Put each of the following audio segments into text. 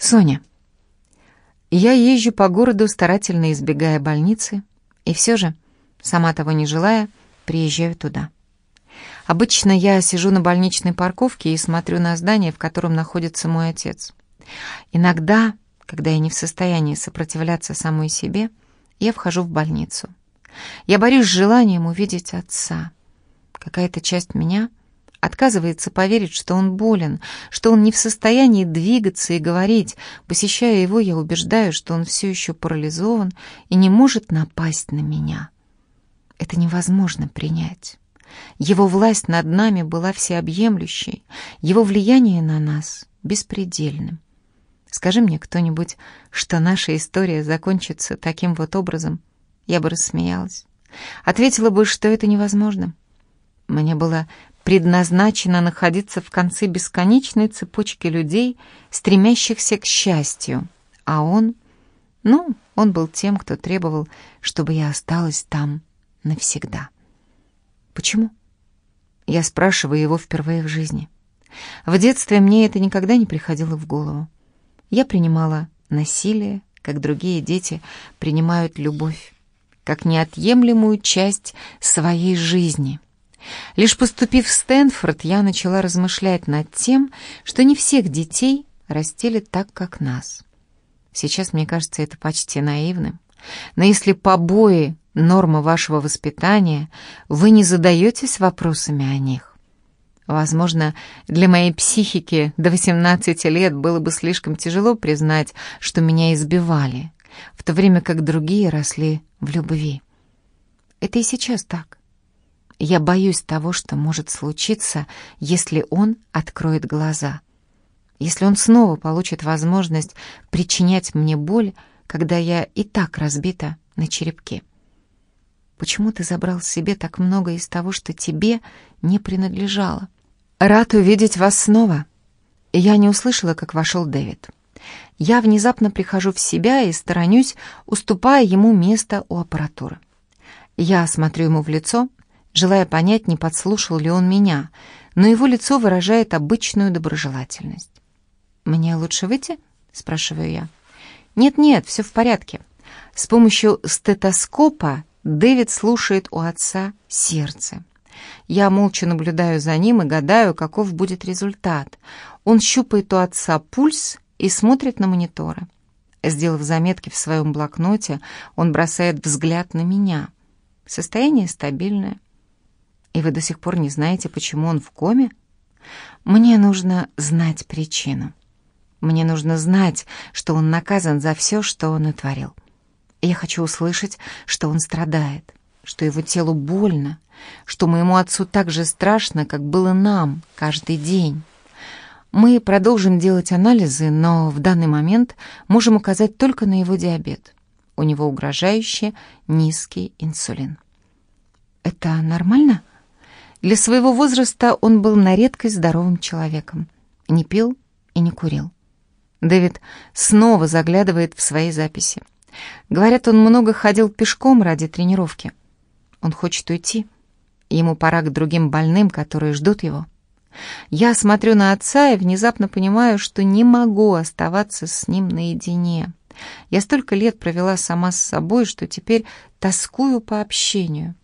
Соня. Я езжу по городу, старательно избегая больницы, и все же, сама того не желая, приезжаю туда. Обычно я сижу на больничной парковке и смотрю на здание, в котором находится мой отец. Иногда, когда я не в состоянии сопротивляться самой себе, я вхожу в больницу. Я борюсь с желанием увидеть отца. Какая-то часть меня отказывается поверить, что он болен, что он не в состоянии двигаться и говорить. Посещая его, я убеждаю, что он все еще парализован и не может напасть на меня. Это невозможно принять. Его власть над нами была всеобъемлющей, его влияние на нас беспредельным. Скажи мне кто-нибудь, что наша история закончится таким вот образом, я бы рассмеялась. Ответила бы, что это невозможно. Мне было предназначено находиться в конце бесконечной цепочки людей, стремящихся к счастью. А он, ну, он был тем, кто требовал, чтобы я осталась там навсегда. Почему? Я спрашиваю его впервые в жизни. В детстве мне это никогда не приходило в голову. Я принимала насилие, как другие дети принимают любовь, как неотъемлемую часть своей жизни. Лишь поступив в Стэнфорд, я начала размышлять над тем, что не всех детей растили так, как нас. Сейчас мне кажется это почти наивным. Но если побои — норма вашего воспитания, вы не задаетесь вопросами о них. Возможно, для моей психики до 18 лет было бы слишком тяжело признать, что меня избивали, в то время как другие росли в любви. Это и сейчас так. Я боюсь того, что может случиться, если он откроет глаза. Если он снова получит возможность причинять мне боль, когда я и так разбита на черепке. Почему ты забрал себе так много из того, что тебе не принадлежало? Рад увидеть вас снова. Я не услышала, как вошел Дэвид. Я внезапно прихожу в себя и сторонюсь, уступая ему место у аппаратуры. Я смотрю ему в лицо, желая понять, не подслушал ли он меня, но его лицо выражает обычную доброжелательность. «Мне лучше выйти?» — спрашиваю я. «Нет-нет, все в порядке». С помощью стетоскопа Дэвид слушает у отца сердце. Я молча наблюдаю за ним и гадаю, каков будет результат. Он щупает у отца пульс и смотрит на мониторы. Сделав заметки в своем блокноте, он бросает взгляд на меня. Состояние стабильное. И вы до сих пор не знаете, почему он в коме? Мне нужно знать причину. Мне нужно знать, что он наказан за все, что он натворил. Я хочу услышать, что он страдает, что его телу больно, что моему отцу так же страшно, как было нам каждый день. Мы продолжим делать анализы, но в данный момент можем указать только на его диабет. У него угрожающе низкий инсулин. Это нормально? Для своего возраста он был на редкость здоровым человеком. Не пил и не курил. Дэвид снова заглядывает в свои записи. Говорят, он много ходил пешком ради тренировки. Он хочет уйти. Ему пора к другим больным, которые ждут его. Я смотрю на отца и внезапно понимаю, что не могу оставаться с ним наедине. Я столько лет провела сама с собой, что теперь тоскую по общению.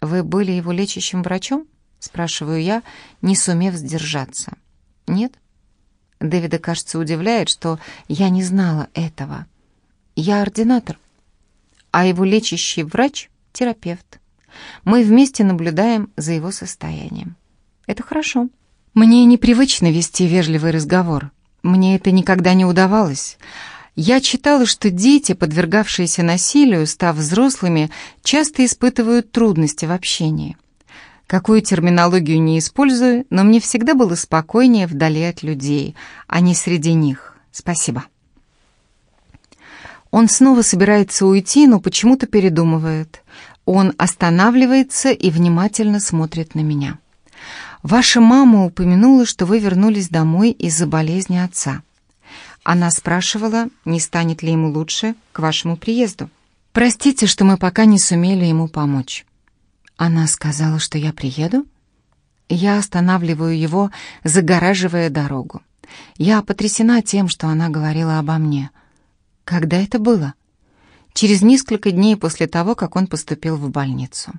«Вы были его лечащим врачом?» — спрашиваю я, не сумев сдержаться. «Нет?» Дэвида, кажется, удивляет, что я не знала этого. Я ординатор, а его лечащий врач — терапевт. Мы вместе наблюдаем за его состоянием. Это хорошо. Мне непривычно вести вежливый разговор. Мне это никогда не удавалось. Я читала, что дети, подвергавшиеся насилию, став взрослыми, часто испытывают трудности в общении. Какую терминологию не использую, но мне всегда было спокойнее вдали от людей, а не среди них. Спасибо. Он снова собирается уйти, но почему-то передумывает. Он останавливается и внимательно смотрит на меня. Ваша мама упомянула, что вы вернулись домой из-за болезни отца. Она спрашивала, не станет ли ему лучше к вашему приезду. Простите, что мы пока не сумели ему помочь. Она сказала, что я приеду? Я останавливаю его, загораживая дорогу. Я потрясена тем, что она говорила обо мне. Когда это было? Через несколько дней после того, как он поступил в больницу.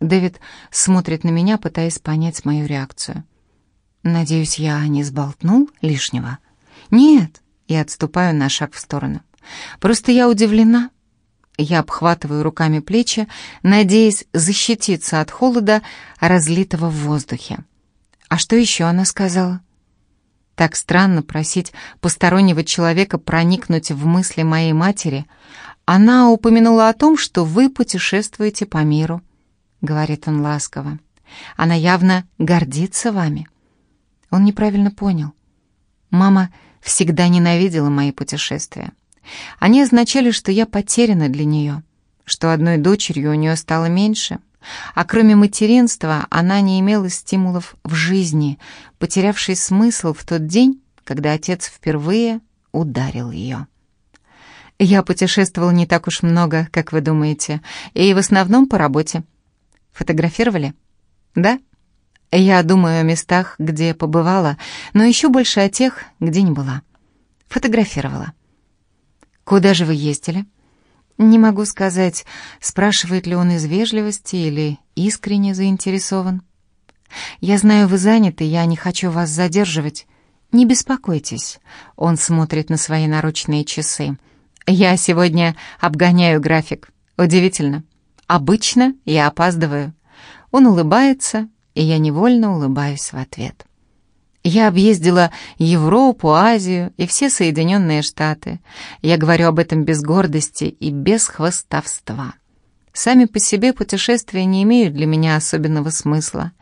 Дэвид смотрит на меня, пытаясь понять мою реакцию. Надеюсь, я не сболтнул лишнего? Нет, я отступаю на шаг в сторону. Просто я удивлена. Я обхватываю руками плечи, надеясь защититься от холода, разлитого в воздухе. А что еще она сказала? Так странно просить постороннего человека проникнуть в мысли моей матери. Она упомянула о том, что вы путешествуете по миру, — говорит он ласково. Она явно гордится вами. Он неправильно понял. Мама всегда ненавидела мои путешествия. Они означали, что я потеряна для нее, что одной дочерью у нее стало меньше, а кроме материнства она не имела стимулов в жизни, потерявший смысл в тот день, когда отец впервые ударил ее. Я путешествовала не так уж много, как вы думаете, и в основном по работе. Фотографировали? Да? Я думаю о местах, где побывала, но еще больше о тех, где не была. Фотографировала. Куда же вы ездили? Не могу сказать, спрашивает ли он из вежливости или искренне заинтересован. Я знаю, вы заняты, я не хочу вас задерживать. Не беспокойтесь. Он смотрит на свои наручные часы. Я сегодня обгоняю график. Удивительно. Обычно я опаздываю. Он улыбается, и я невольно улыбаюсь в ответ. Я объездила Европу, Азию и все Соединенные Штаты. Я говорю об этом без гордости и без хвостовства. Сами по себе путешествия не имеют для меня особенного смысла.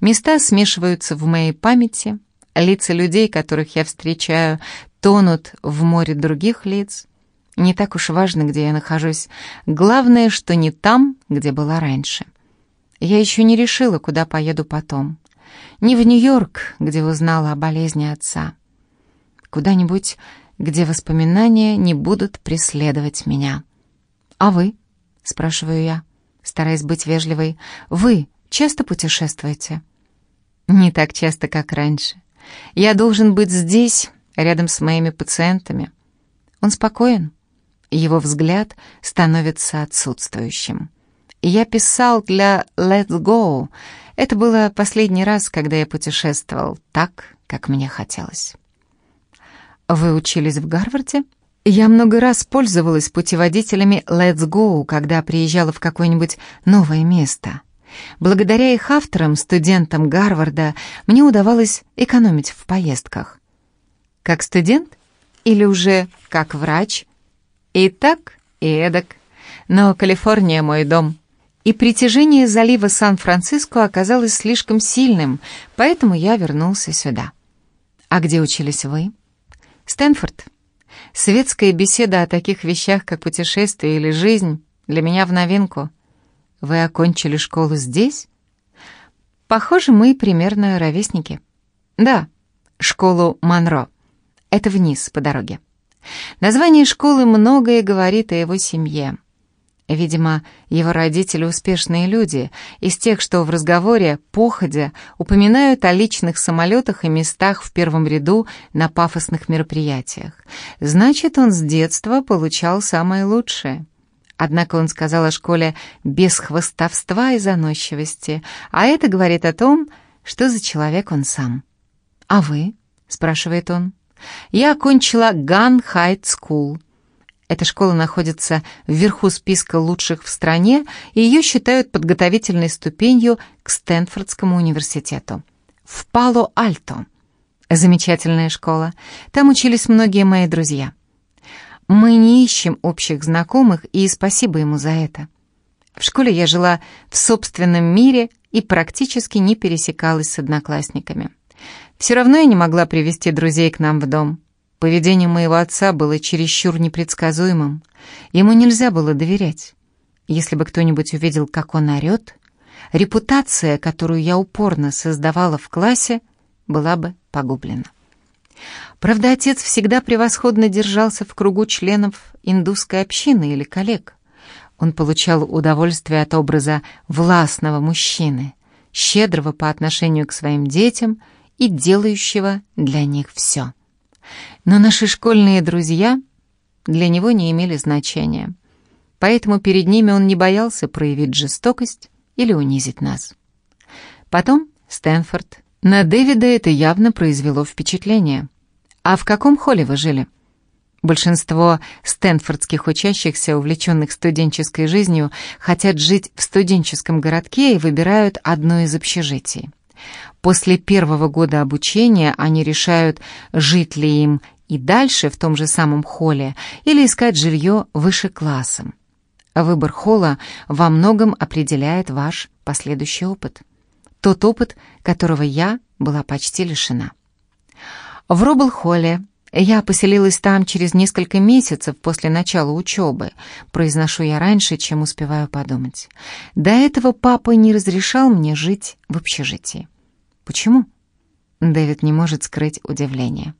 Места смешиваются в моей памяти, лица людей, которых я встречаю, тонут в море других лиц. Не так уж важно, где я нахожусь. Главное, что не там, где была раньше. Я еще не решила, куда поеду потом. Не в Нью-Йорк, где узнала о болезни отца. Куда-нибудь, где воспоминания не будут преследовать меня. «А вы?» — спрашиваю я, стараясь быть вежливой. «Вы часто путешествуете?» «Не так часто, как раньше. Я должен быть здесь, рядом с моими пациентами». Он спокоен. Его взгляд становится отсутствующим. Я писал для «Let's Go», это было последний раз, когда я путешествовал так, как мне хотелось. Вы учились в Гарварде? Я много раз пользовалась путеводителями Let's Go, когда приезжала в какое-нибудь новое место. Благодаря их авторам, студентам Гарварда, мне удавалось экономить в поездках. Как студент или уже как врач? И так, и эдак. Но Калифорния мой дом и притяжение залива Сан-Франциско оказалось слишком сильным, поэтому я вернулся сюда. А где учились вы? Стэнфорд. Светская беседа о таких вещах, как путешествие или жизнь, для меня в новинку. Вы окончили школу здесь? Похоже, мы примерно ровесники. Да, школу Монро. Это вниз по дороге. Название школы многое говорит о его семье. Видимо, его родители успешные люди, из тех, что в разговоре, походя, упоминают о личных самолетах и местах в первом ряду на пафосных мероприятиях. Значит, он с детства получал самое лучшее. Однако он сказал о школе без хвостовства и заносчивости, а это говорит о том, что за человек он сам. «А вы?» — спрашивает он. «Я окончила Gunn High School». Эта школа находится вверху списка лучших в стране, и ее считают подготовительной ступенью к Стэнфордскому университету. В Пало-Альто. Замечательная школа. Там учились многие мои друзья. Мы не ищем общих знакомых, и спасибо ему за это. В школе я жила в собственном мире и практически не пересекалась с одноклассниками. Все равно я не могла привести друзей к нам в дом. Поведение моего отца было чересчур непредсказуемым. Ему нельзя было доверять. Если бы кто-нибудь увидел, как он орет, репутация, которую я упорно создавала в классе, была бы погублена. Правда, отец всегда превосходно держался в кругу членов индусской общины или коллег. Он получал удовольствие от образа властного мужчины, щедрого по отношению к своим детям и делающего для них все. Но наши школьные друзья для него не имели значения, поэтому перед ними он не боялся проявить жестокость или унизить нас. Потом Стэнфорд. На Дэвида это явно произвело впечатление. «А в каком холле вы жили?» Большинство стэнфордских учащихся, увлеченных студенческой жизнью, хотят жить в студенческом городке и выбирают одно из общежитий. После первого года обучения они решают, жить ли им и дальше в том же самом холле или искать жилье выше классом. Выбор холла во многом определяет ваш последующий опыт. Тот опыт, которого я была почти лишена. В Робл-холле я поселилась там через несколько месяцев после начала учебы. Произношу я раньше, чем успеваю подумать. До этого папа не разрешал мне жить в общежитии. Почему? Дэвид не может скрыть удивление.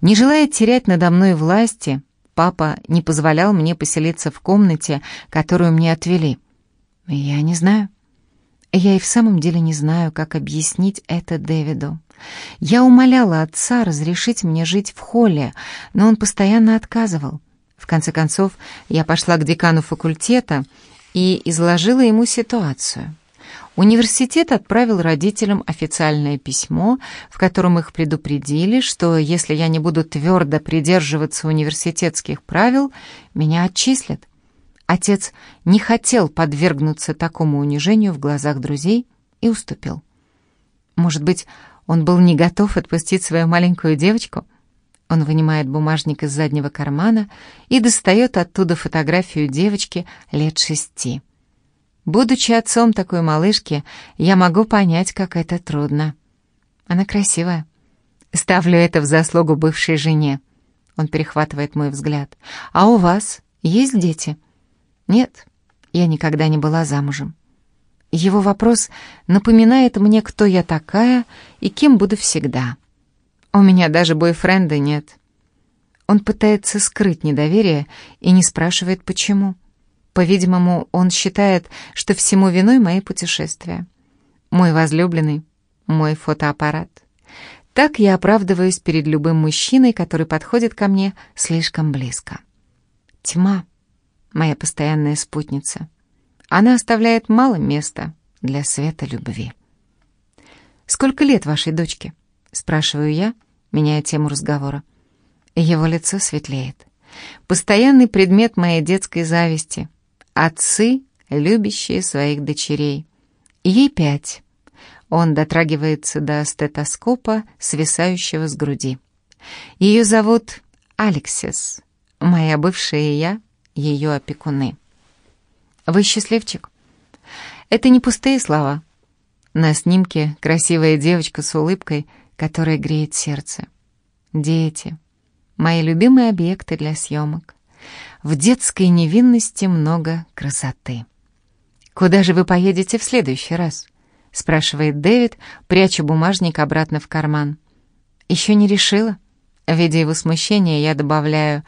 Не желая терять надо мной власти, папа не позволял мне поселиться в комнате, которую мне отвели. Я не знаю. Я и в самом деле не знаю, как объяснить это Дэвиду. Я умоляла отца разрешить мне жить в холле, но он постоянно отказывал. В конце концов, я пошла к декану факультета и изложила ему ситуацию. Университет отправил родителям официальное письмо, в котором их предупредили, что если я не буду твердо придерживаться университетских правил, меня отчислят. Отец не хотел подвергнуться такому унижению в глазах друзей и уступил. Может быть, он был не готов отпустить свою маленькую девочку? Он вынимает бумажник из заднего кармана и достает оттуда фотографию девочки лет шести. Будучи отцом такой малышки, я могу понять, как это трудно. Она красивая. Ставлю это в заслугу бывшей жене. Он перехватывает мой взгляд. А у вас есть дети? Нет, я никогда не была замужем. Его вопрос напоминает мне, кто я такая и кем буду всегда. У меня даже бойфренда нет. Он пытается скрыть недоверие и не спрашивает, почему. По-видимому, он считает, что всему виной мои путешествия. Мой возлюбленный, мой фотоаппарат. Так я оправдываюсь перед любым мужчиной, который подходит ко мне слишком близко. Тьма моя постоянная спутница. Она оставляет мало места для света любви. «Сколько лет вашей дочке?» — спрашиваю я, меняя тему разговора. Его лицо светлеет. Постоянный предмет моей детской зависти. Отцы, любящие своих дочерей. Ей пять. Он дотрагивается до стетоскопа, свисающего с груди. Ее зовут Алексис. Моя бывшая и я ее опекуны. «Вы счастливчик?» Это не пустые слова. На снимке красивая девочка с улыбкой, которая греет сердце. Дети. Мои любимые объекты для съемок. В детской невинности много красоты. «Куда же вы поедете в следующий раз?» — спрашивает Дэвид, пряча бумажник обратно в карман. «Еще не решила?» Видя его смущение, я добавляю,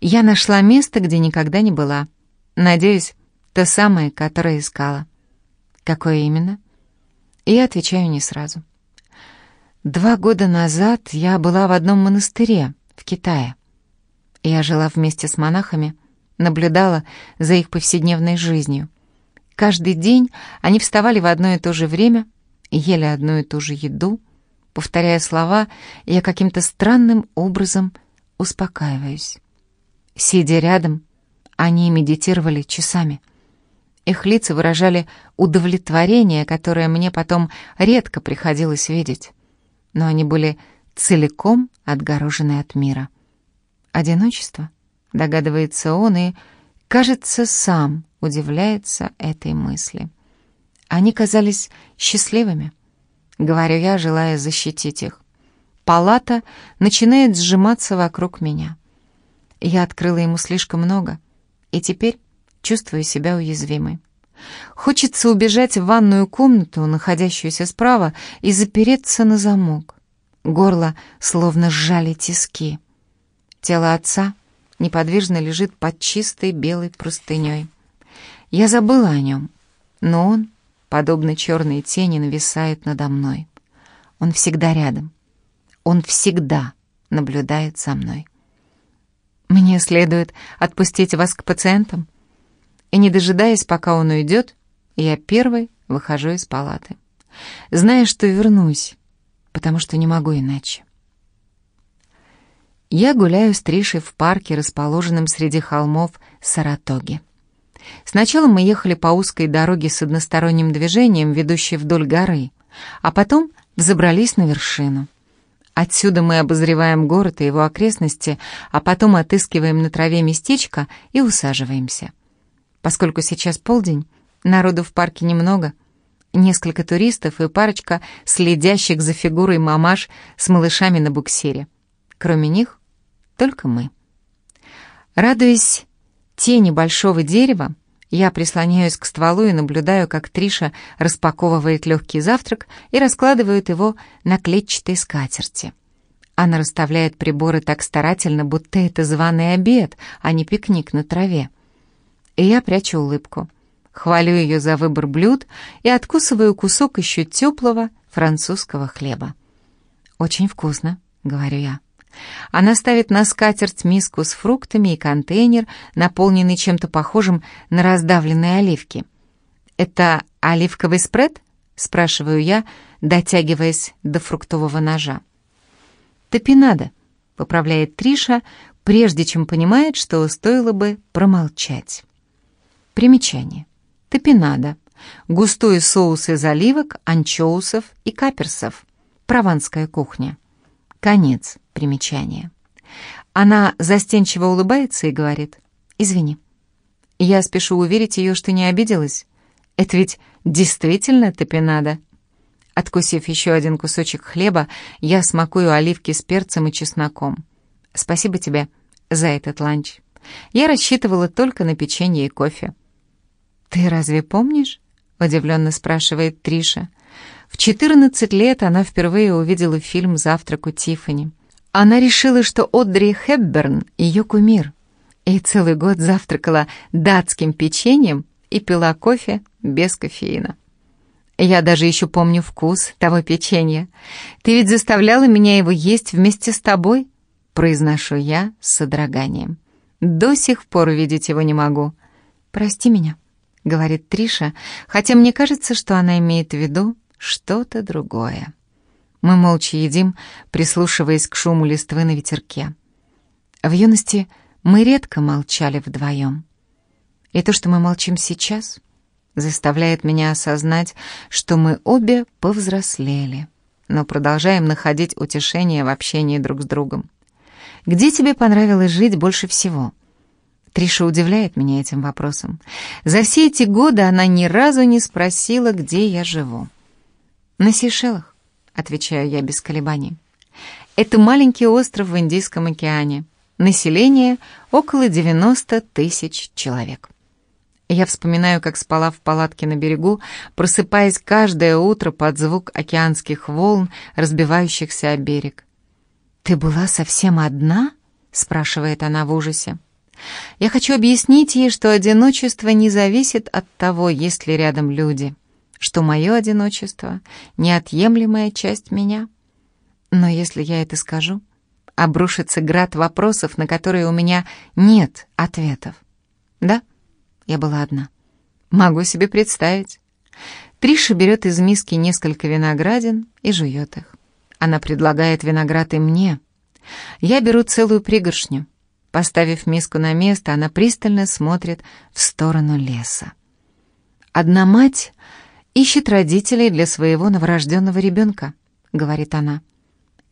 «Я нашла место, где никогда не была. Надеюсь, то самое, которое искала». «Какое именно?» Я отвечаю не сразу. Два года назад я была в одном монастыре в Китае. Я жила вместе с монахами, наблюдала за их повседневной жизнью. Каждый день они вставали в одно и то же время, ели одну и ту же еду, Повторяя слова, я каким-то странным образом успокаиваюсь. Сидя рядом, они медитировали часами. Их лица выражали удовлетворение, которое мне потом редко приходилось видеть. Но они были целиком отгорожены от мира. Одиночество, догадывается он, и, кажется, сам удивляется этой мысли. Они казались счастливыми. Говорю я, желая защитить их. Палата начинает сжиматься вокруг меня. Я открыла ему слишком много, и теперь чувствую себя уязвимой. Хочется убежать в ванную комнату, находящуюся справа, и запереться на замок. Горло словно сжали тиски. Тело отца неподвижно лежит под чистой белой простыней. Я забыла о нем, но он подобно черной тени, нависает надо мной. Он всегда рядом. Он всегда наблюдает за мной. Мне следует отпустить вас к пациентам. И не дожидаясь, пока он уйдет, я первой выхожу из палаты. Зная, что вернусь, потому что не могу иначе. Я гуляю с Тришей в парке, расположенном среди холмов Саратоги. Сначала мы ехали по узкой дороге с односторонним движением, ведущей вдоль горы, а потом взобрались на вершину. Отсюда мы обозреваем город и его окрестности, а потом отыскиваем на траве местечко и усаживаемся. Поскольку сейчас полдень, народу в парке немного. Несколько туристов и парочка следящих за фигурой мамаш с малышами на буксире. Кроме них, только мы. Радуясь тени большого дерева, я прислоняюсь к стволу и наблюдаю, как Триша распаковывает легкий завтрак и раскладывает его на клетчатой скатерти. Она расставляет приборы так старательно, будто это званый обед, а не пикник на траве. И я прячу улыбку. Хвалю ее за выбор блюд и откусываю кусок еще теплого французского хлеба. «Очень вкусно», — говорю я. Она ставит на скатерть миску с фруктами и контейнер, наполненный чем-то похожим на раздавленные оливки. «Это оливковый спред?» — спрашиваю я, дотягиваясь до фруктового ножа. «Топинада», — поправляет Триша, прежде чем понимает, что стоило бы промолчать. Примечание. Топинада. Густой соус из оливок, анчоусов и каперсов. Прованская кухня. Конец примечания. Она застенчиво улыбается и говорит «Извини». Я спешу уверить ее, что не обиделась. Это ведь действительно топинада. Откусив еще один кусочек хлеба, я смакую оливки с перцем и чесноком. Спасибо тебе за этот ланч. Я рассчитывала только на печенье и кофе. «Ты разве помнишь?» — удивленно спрашивает Триша. В 14 лет она впервые увидела фильм «Завтрак у Тиффани». Она решила, что Одри Хепберн — ее кумир, и целый год завтракала датским печеньем и пила кофе без кофеина. Я даже еще помню вкус того печенья. Ты ведь заставляла меня его есть вместе с тобой, произношу я с содроганием. До сих пор видеть его не могу. Прости меня, говорит Триша, хотя мне кажется, что она имеет в виду что-то другое. Мы молча едим, прислушиваясь к шуму листвы на ветерке. В юности мы редко молчали вдвоем. И то, что мы молчим сейчас, заставляет меня осознать, что мы обе повзрослели, но продолжаем находить утешение в общении друг с другом. Где тебе понравилось жить больше всего? Триша удивляет меня этим вопросом. За все эти годы она ни разу не спросила, где я живу. На Сейшелах отвечаю я без колебаний. Это маленький остров в Индийском океане. Население около 90 тысяч человек. Я вспоминаю, как спала в палатке на берегу, просыпаясь каждое утро под звук океанских волн, разбивающихся о берег. «Ты была совсем одна?» — спрашивает она в ужасе. Я хочу объяснить ей, что одиночество не зависит от того, есть ли рядом люди что мое одиночество — неотъемлемая часть меня. Но если я это скажу, обрушится град вопросов, на которые у меня нет ответов. Да, я была одна. Могу себе представить. Триша берет из миски несколько виноградин и жует их. Она предлагает виноград и мне. Я беру целую пригоршню. Поставив миску на место, она пристально смотрит в сторону леса. Одна мать ищет родителей для своего новорожденного ребенка», — говорит она.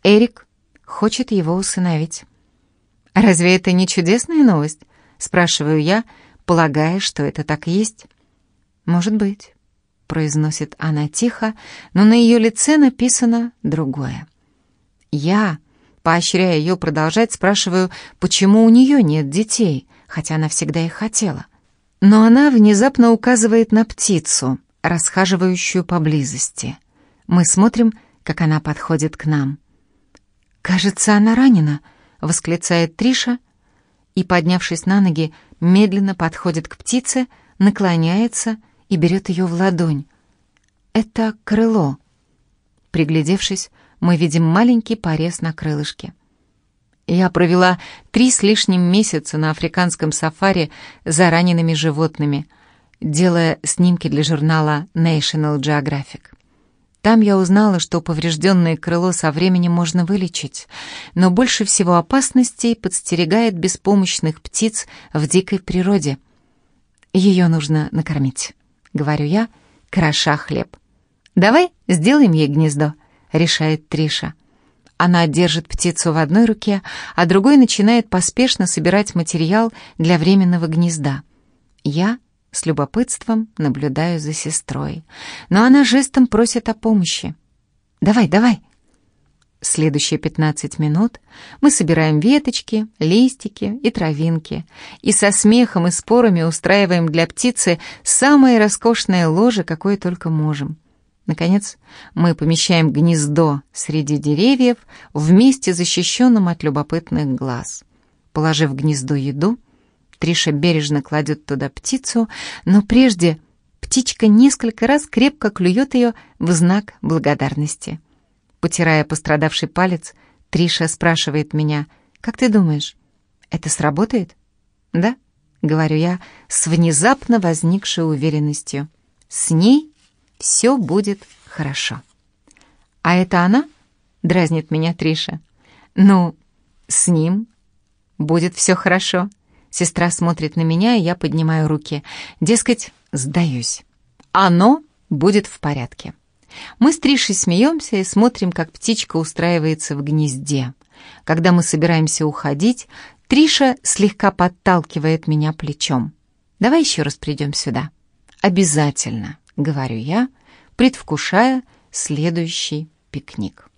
«Эрик хочет его усыновить». «Разве это не чудесная новость?» — спрашиваю я, полагая, что это так есть. «Может быть», — произносит она тихо, но на ее лице написано другое. Я, поощряя ее продолжать, спрашиваю, почему у нее нет детей, хотя она всегда их хотела. Но она внезапно указывает на птицу — расхаживающую поблизости. Мы смотрим, как она подходит к нам. «Кажется, она ранена», — восклицает Триша, и, поднявшись на ноги, медленно подходит к птице, наклоняется и берет ее в ладонь. Это крыло. Приглядевшись, мы видим маленький порез на крылышке. Я провела три с лишним месяца на африканском сафари за ранеными животными, делая снимки для журнала National Geographic. Там я узнала, что поврежденное крыло со временем можно вылечить, но больше всего опасностей подстерегает беспомощных птиц в дикой природе. Ее нужно накормить, говорю я, кроша хлеб. «Давай сделаем ей гнездо», — решает Триша. Она держит птицу в одной руке, а другой начинает поспешно собирать материал для временного гнезда. Я с любопытством наблюдаю за сестрой, но она жестом просит о помощи. «Давай, давай!» Следующие 15 минут мы собираем веточки, листики и травинки и со смехом и спорами устраиваем для птицы самое роскошное ложе, какое только можем. Наконец, мы помещаем гнездо среди деревьев в месте, защищенном от любопытных глаз. Положив в гнездо еду, Триша бережно кладет туда птицу, но прежде птичка несколько раз крепко клюет ее в знак благодарности. Потирая пострадавший палец, Триша спрашивает меня, «Как ты думаешь, это сработает?» «Да», — говорю я с внезапно возникшей уверенностью. «С ней все будет хорошо». «А это она?» — дразнит меня Триша. «Ну, с ним будет все хорошо». Сестра смотрит на меня, и я поднимаю руки. Дескать, сдаюсь. Оно будет в порядке. Мы с Тришей смеемся и смотрим, как птичка устраивается в гнезде. Когда мы собираемся уходить, Триша слегка подталкивает меня плечом. «Давай еще раз придем сюда». «Обязательно», — говорю я, предвкушая следующий пикник.